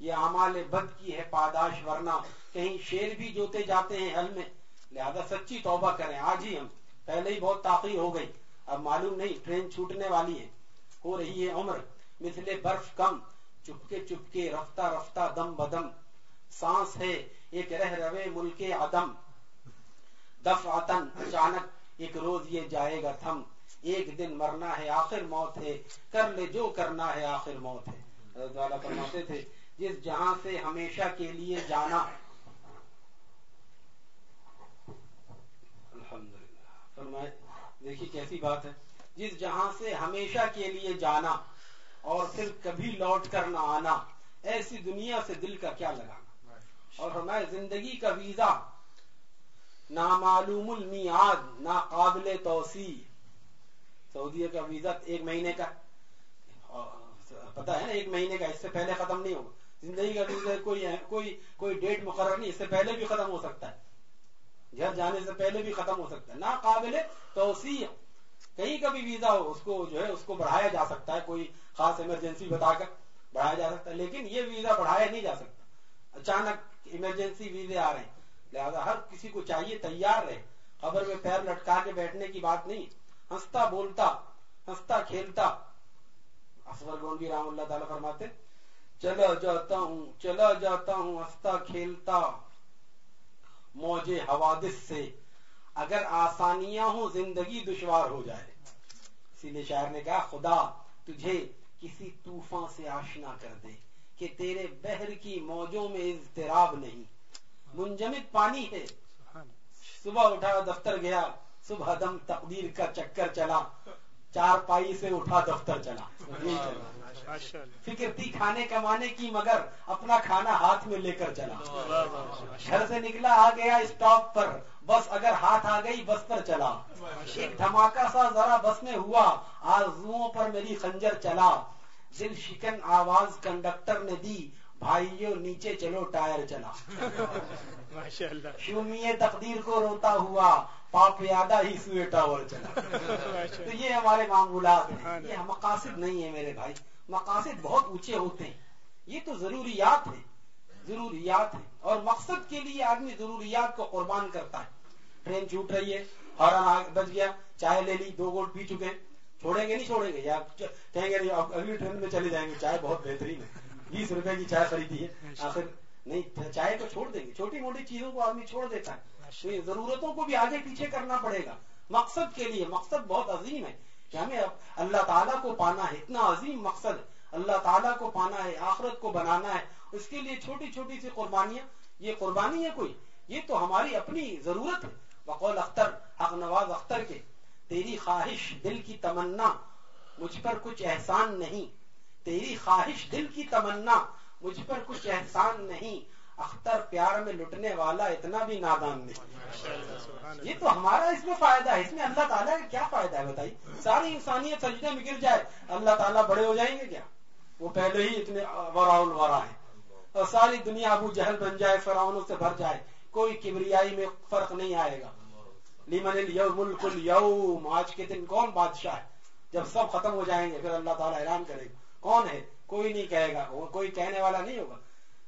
یہ اعمال بد کی ہے پاداش ورنہ کہیں شیر بھی جوتے جاتے ہیں حل میں لہذا سچی توبہ کریں۔ آج ہی ہم پہلے ہی بہت تاخیر ہو گئی۔ اب معلوم نہیں، ٹرین چھوٹنے والی ہے، ہو رہی ہے عمر، مثل برف کم، چپکے چپکے، رفتہ رفتہ، دم بدم، سانس ہے ایک رہ روے ملک عدم دف اچانک ایک روز یہ جائے گا تھم، ایک دن مرنا ہے آخر موت ہے، کر لے جو کرنا ہے آخر موت ہے۔ فرماتے تھے، جس جہاں سے ہمیشہ کے لیے جانا۔ فرمائے دیکھیے کیسی بات ہے۔ جس جہاں سے ہمیشہ کے لیے جانا اور پھر کبھی لوٹ کر نہ آنا ایسی دنیا سے دل کا کیا لگانا۔ اور فرمائے زندگی کا ویزا نامعلوم المیاد نا قابل توسیع۔ سعودیہ کا ویزا ایک مہینے کا۔ پتا ہے نا ایک مہینے کا اس سے پہلے ختم نہیں ہوگا۔ زندگی کا ویزا کوئی کوئی کوئی ڈیٹ مقرر نہیں اس سے پہلے بھی ختم ہو سکتا ہے۔ گھر جانے سے پہلے بھی ختم ہو سکتا ہے۔ نا قابل توسیع۔ کہیں کا بھی ویزا ہو، اس کو جو ہے، اس کو بڑھایا جا سکتا ہے۔ کوئی خاص ایمرجنسی بتا کر بڑھایا جا سکتا ہے، لیکن یہ ویزا بڑھایا نہیں جا سکتا۔ اچانک ایمرجنسی ویزے آ رہے ہیں۔ لہذا ہر کسی کو چاہیے تیار رہے۔ خبر میں پیر لٹکا کے بیٹھنے کی بات نہیں۔ ہنستا بولتا، ہنستا کھیلتا۔ اصغر گونڈی رام اللہ تعالیٰ فرماتے چلا جاتا ہوں، چلا جاتا ہوں، ہنستا کھیلتا۔ موجے حوادث سے اگر آسانیاں ہوں زندگی دشوار ہو جائے۔ اسی لیے شاعر نے کہا خدا تجھے کسی طوفان سے آشنا کر دے کہ تیرے بہر کی موجوں میں اضطراب نہیں۔ منجمد پانی ہے۔ صبح اٹھا دفتر گیا صبح دم تقدیر کا چکر چلا۔ چار پائی سے اٹھا دفتر چلا۔ فکر تھی کھانے کمانے کی، مگر اپنا کھانا ہاتھ میں لے کر چلا۔ گھر سے نکلا، آ گیا اسٹاپ پر۔ بس اگر ہاتھ آ گئی، بس پر چلا۔ ایک دھماکہ سا ذرا بس میں ہوا۔ آرزوؤں پر میری خنجر چلا۔ دل شکن آواز کنڈکٹر نے دی۔ بھائیو نیچے چلو، ٹائر چلا۔ شومی تقدیر کو روتا ہوا پاپ یادہ ہی سوئے ٹاور چلا۔ تو یہ ہمارے معمولات ہیں۔ یہ مقاصد نہیں ہے میرے بھائی۔ مقاصد بہت اونچے ہوتے ہیں۔ یہ تو ضروریات ہیں۔ ضروریات ہیں۔ اور مقصد کے لیے آدمی ضروریات کو قربان کرتا ہے۔ ٹرین چھوٹ رہی ہے ہارن بچ گیا چائے لے لی دو گوٹ پی چکے۔ چھوڑیں گے نہیں چھوڑیں گے؟ یا کہیں گے اگلی ٹرین میں چلے جائیں گے چائے بہت بہترین ہے۔ بیس روپے کی چائے خریدی ہے۔ آخر نہیں چائے تو چھوڑ دیں گے۔ چھوٹی موٹی چیزوں کو آدمی چھوڑ دیتا ہے۔ ضرورتوں کو بھی آگے پیچھے کرنا پڑے گا۔ مقصد کے لیے، مقصد بہت عظیم ہے کہ ہمیں اللہ تعالیٰ کو پانا ہے۔ اتنا عظیم مقصد اللہ تعالیٰ کو پانا ہے، آخرت کو بنانا ہے۔ اس کے لیے چھوٹی چھوٹی سی قربانیاں۔ یہ قربانی ہے کوئی؟ یہ تو ہماری اپنی ضرورت ہے۔ بقول اختر، حق نواز اختر کے۔ تیری خواہش دل کی تمنا، مجھ پر کچھ احسان نہیں۔ تیری خواہش دل کی تمنا مجھ پر کچھ احسان نہیں۔ اختر پیار میں لٹنے والا اتنا بھی نادان نہیں۔ یہ تو ہمارا اس میں فائدہ ہے۔ اس میں اللہ تعالیٰ کا کیا فائدہ ہے بتائیے؟ ساری انسانیت سجدے میں گر جائے۔ اللہ تعالیٰ بڑے ہو جائیں گے کیا؟ وہ پہلے ہی اتنے ورا الورا ہے اور ساری دنیا ابو جہل بن جائے فراؤنوں سے بھر جائے۔ کوئی کبریائی میں فرق نہیں آئے گا۔ لیمن اليوم ملک اليوم آج کے دن کون بادشاہ ہے؟ جب سب ختم ہو جائیں گے، پھر اللہ تعالیٰ اعلان کرے گا۔ کون ہے؟ کوئی نہیں کہے گا کوئی کہنے والا نہیں ہوگا۔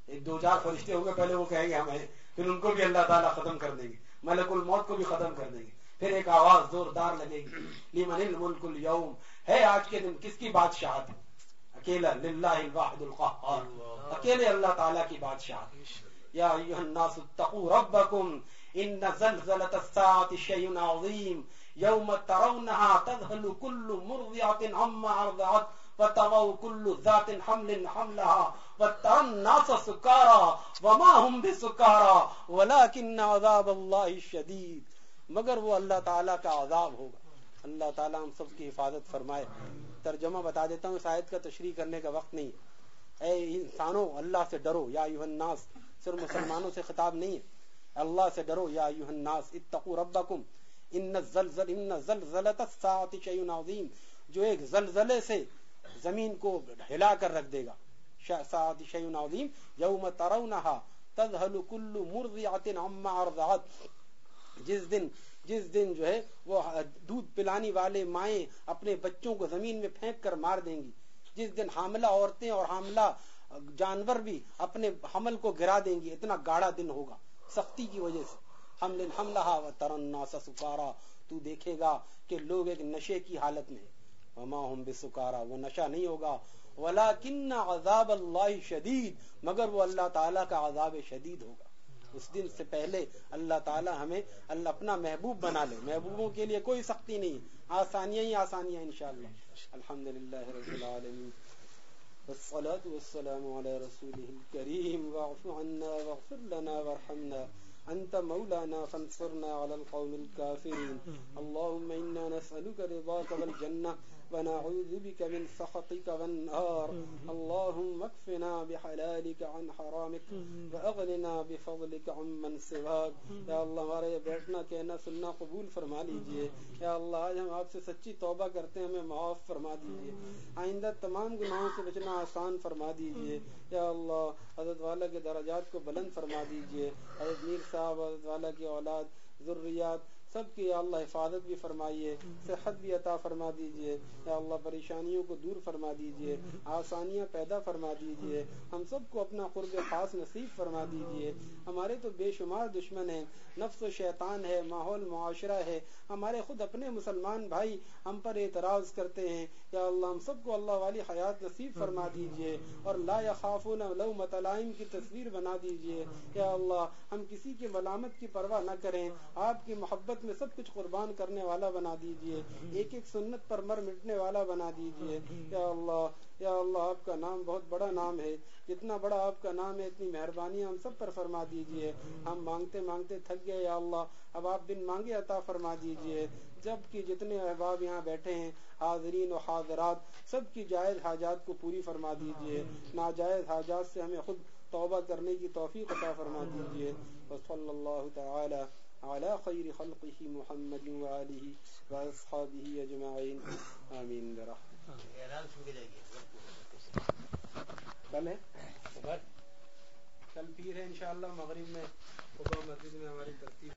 ایک دو چار فرشتے ہوں گے پہلے وہ کہیں گے ہمیں پھر ان کو بھی اللہ تعالیٰ ختم کر دیں گے۔ ملک الموت کو بھی ختم کر دیں گے۔ پھر ایک آواز زوردار لگے گی۔ لیمن الملک اليوم؟ ہے آج کے دن کس کی بادشاہت؟ اکیلا للہ الواحد القہار۔ اکیلے اللہ تعالیٰ کی بادشاہت۔ یا ایوہ الناس اتقو ربکم ان زلزلة الساعة شيء عظيم يوم ترونها تذهل كل مرضعة عما أرضعت وتضع كل ذات حمل حملها وترى الناس سكارى وما هم بسكارى ولكن عذاب الله شديد۔ مگر وہ اللہ تعالیٰ کا عذاب ہوگا۔ اللہ تعالیٰ ہم سب کی حفاظت فرمائے۔ ترجمہ بتا دیتا ہوں شاید کا تشریح کرنے کا وقت نہیں ہے۔ اے انسانوں، اللہ سے ڈرو، یا الناس۔ صرف مسلمانوں سے خطاب نہیں ہے۔ اللہ سے ڈرو، یا الناس، اتقوا ربکم۔ ان الزلزل، ان زلزلۃ الساعه شیء عظیم۔ جو ایک زلزلے سے زمین کو ہلا کر رکھ دے گا۔ ساعت شیء عظیم، یوم ترونها تذهل كل مرضعه عما ارضعت۔ جس دن جس دن جو ہے وہ دودھ پلانے والے مائیں اپنے بچوں کو زمین میں پھینک کر مار دیں گی۔ جس دن حاملہ عورتیں اور حاملہ جانور بھی اپنے حمل کو گرا دیں گی اتنا گاڑا دن ہوگا۔ سختی کی وجہ سے۔ حمل حملہ و ترنا سکارا۔ تو دیکھے گا کہ لوگ ایک نشے کی حالت میں وما ہم بسکارا، وہ نشہ نہیں ہوگا۔ ولیکن عذاب اللہ شدید مگر وہ اللہ تعالیٰ کا عذاب شدید ہوگا۔ اس دن سے پہلے اللہ تعالی ہمیں اللہ اپنا محبوب بنا لے۔ محبوبوں کے لیے کوئی سختی نہیں۔ آسانیاں ہی آسانیاں انشاءاللہ۔ الحمد للہ رب العالمین۔ والصلاة والسلام على رسوله الكريم واعف عنا واغفر لنا وارحمنا۔ أنت مولانا فانصرنا على القوم الكافرين اللهم إنا نسألك رضاك والجنة ونعوذ بك من سخطك والنار. اللهم اكفنا بحلالك عن حرامك واغننا بفضلك عن من سواك. یا اللہ ہمارے بیٹھنا، کہنا، سننا، قبول فرما لیجیے. یا اللہ آج ہم آپ سے سچی توبہ کرتے ہیں، ہمیں معاف فرما دیجیے. آئندہ تمام گناہوں سے بچنا آسان فرما دیجیے. یا اللہ حضرت والا کے درجات کو بلند فرما دیجیے. حضرت میر صاحب، حضرت والا کی اولاد، ذریات سب کی اللہ حفاظت بھی فرمائیے، صحت بھی عطا فرما دیجیے یا اللہ پریشانیوں کو دور فرما دیجیے آسانیاں پیدا فرما دیجیے ہم سب کو اپنا قرب خاص نصیب فرما دیجیے ہمارے تو بے شمار دشمن ہیں، نفس و شیطان ہے، ماحول معاشرہ ہے۔ ہمارے خود اپنے مسلمان بھائی ہم پر اعتراض کرتے ہیں۔ یا اللہ ہم سب کو اللہ والی حیات نصیب فرما دیجیے اور لا یخافون لو متلائم کی تصویر بنا دیجیے یا اللہ ہم کسی کی ملامت کی پرواہ نہ کریں، آپ کی محبت میں سب کچھ قربان کرنے والا بنا دیجیے، ایک ایک سنت پر مر مٹنے والا بنا دیجیے۔ یا اللہ یا اللہ، آپ کا نام بہت بڑا نام ہے۔ جتنا بڑا آپ کا نام ہے، اتنی مہربانی ہم سب پر فرما دیجیے۔ ہم مانگتے مانگتے تھک گئے، یا اللہ، اب آپ بن مانگے عطا فرما دیجیے۔ جب کی جتنے احباب یہاں بیٹھے ہیں، حاضرین و حاضرات، سب کی جائز حاجات کو پوری فرما دیجیے۔ ناجائز حاجات سے ہمیں خود توبہ کرنے کی توفیق عطا فرما دیجیے۔ وصلی اللہ تعالی على خير خلقه محمد وآله وأصحابه أجمعين. آمين. برحمة کل ہے کل پیر ہے انشاءاللہ مغرب میں، خدا مسجد میں ہماری ترتیب